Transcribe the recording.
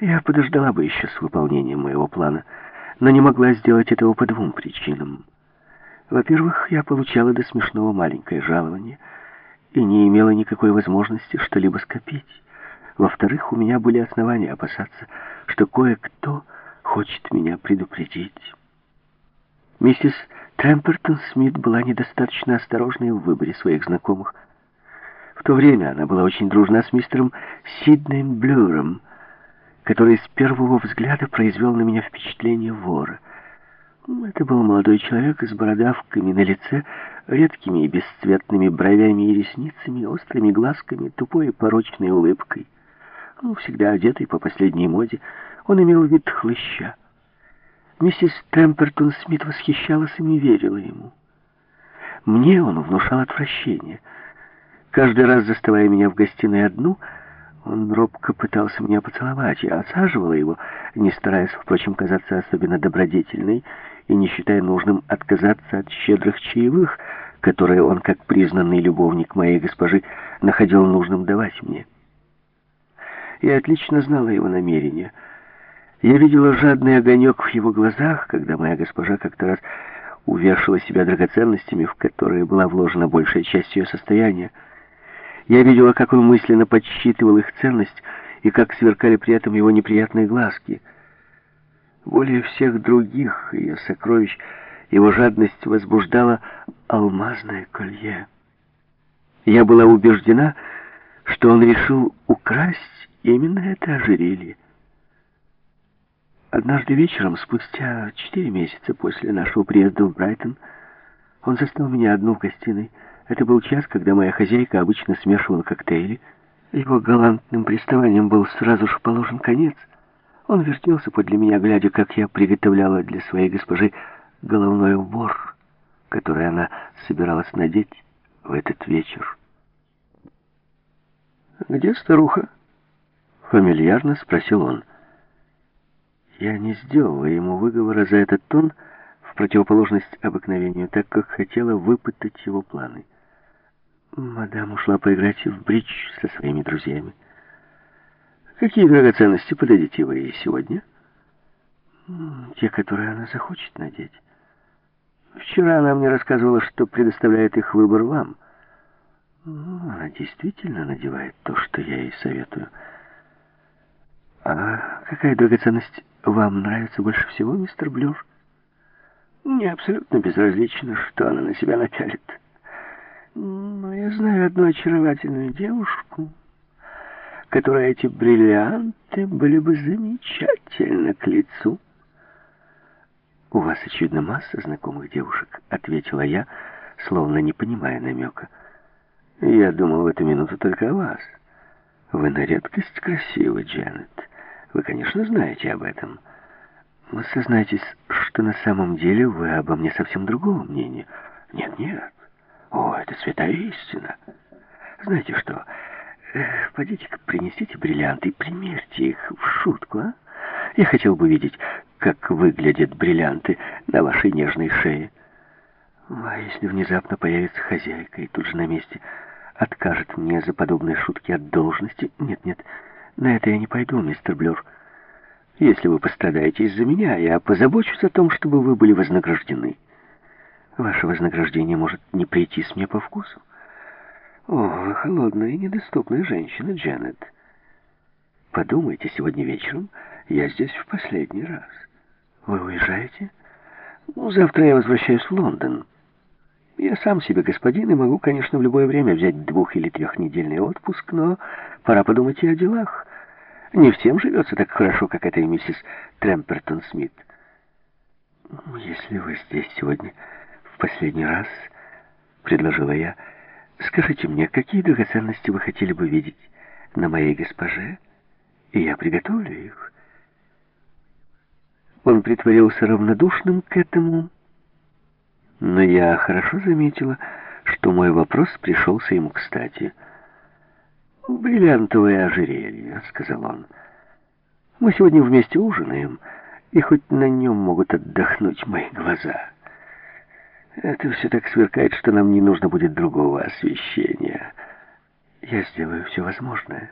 Я подождала бы еще с выполнением моего плана, но не могла сделать этого по двум причинам. Во-первых, я получала до смешного маленькое жалование и не имела никакой возможности что-либо скопить. Во-вторых, у меня были основания опасаться, что кое-кто хочет меня предупредить. Миссис Темпертон Смит была недостаточно осторожной в выборе своих знакомых. В то время она была очень дружна с мистером Сиднеем Блюром, который с первого взгляда произвел на меня впечатление вора. Это был молодой человек с бородавками на лице, редкими и бесцветными бровями и ресницами, острыми глазками, тупой и порочной улыбкой. Ну, всегда одетый по последней моде, он имел вид хлыща. Миссис Темпертон Смит восхищалась и не верила ему. Мне он внушал отвращение. Каждый раз, заставая меня в гостиной одну, он робко пытался меня поцеловать. Я осаживала его, не стараясь, впрочем, казаться особенно добродетельной и не считая нужным отказаться от щедрых чаевых, которые он, как признанный любовник моей госпожи, находил нужным давать мне. Я отлично знала его намерения. Я видела жадный огонек в его глазах, когда моя госпожа как-то раз увешала себя драгоценностями, в которые была вложена большая часть ее состояния. Я видела, как он мысленно подсчитывал их ценность и как сверкали при этом его неприятные глазки. Более всех других ее сокровищ его жадность возбуждала алмазное колье. Я была убеждена, что он решил украсть именно это ожерелье. Однажды вечером, спустя четыре месяца после нашего приезда в Брайтон, он застал меня одну в гостиной. Это был час, когда моя хозяйка обычно смешивала коктейли. Его галантным приставанием был сразу же положен конец. Он вертелся подле меня, глядя, как я приготовляла для своей госпожи головной убор, который она собиралась надеть в этот вечер. «Где старуха?» — фамильярно спросил он. Я не сделала ему выговора за этот тон в противоположность обыкновению, так как хотела выпытать его планы. Мадам ушла поиграть в бридж со своими друзьями. Какие драгоценности подадите вы ей сегодня? Те, которые она захочет надеть. Вчера она мне рассказывала, что предоставляет их выбор вам. Она действительно надевает то, что я ей советую. А какая драгоценность вам нравится больше всего, мистер Блюр? Мне абсолютно безразлично, что она на себя напялит. Но я знаю одну очаровательную девушку, которой эти бриллианты были бы замечательно к лицу. «У вас, очевидно, масса знакомых девушек», — ответила я, словно не понимая намека. «Я думал в эту минуту только о вас. Вы на редкость красивы, Дженнет. Вы, конечно, знаете об этом. Вы сознайтесь, что на самом деле вы обо мне совсем другого мнения. Нет-нет, о, это святая истина. Знаете что, э, пойдите-ка принесите бриллианты и примерьте их в шутку, а? Я хотел бы видеть, как выглядят бриллианты на вашей нежной шее. А если внезапно появится хозяйка и тут же на месте откажет мне за подобные шутки от должности? Нет-нет, на это я не пойду, мистер Блюр. Если вы пострадаете из-за меня, я позабочусь о том, чтобы вы были вознаграждены. Ваше вознаграждение может не прийтись мне по вкусу. О, вы холодная и недоступная женщина, Дженнет. Подумайте, сегодня вечером я здесь в последний раз. Вы уезжаете? Ну, завтра я возвращаюсь в Лондон. Я сам себе господин и могу, конечно, в любое время взять двух- или трехнедельный отпуск, но пора подумать и о делах. Не всем живется так хорошо, как этой миссис Тремпертон Смит. Если вы здесь сегодня в последний раз, предложила я, скажите мне, какие драгоценности вы хотели бы видеть на моей госпоже, и я приготовлю их. Он притворился равнодушным к этому, но я хорошо заметила, что мой вопрос пришелся ему кстати. «Бриллиантовое ожерелье», — сказал он. «Мы сегодня вместе ужинаем, и хоть на нем могут отдохнуть мои глаза». Это все так сверкает, что нам не нужно будет другого освещения. Я сделаю все возможное.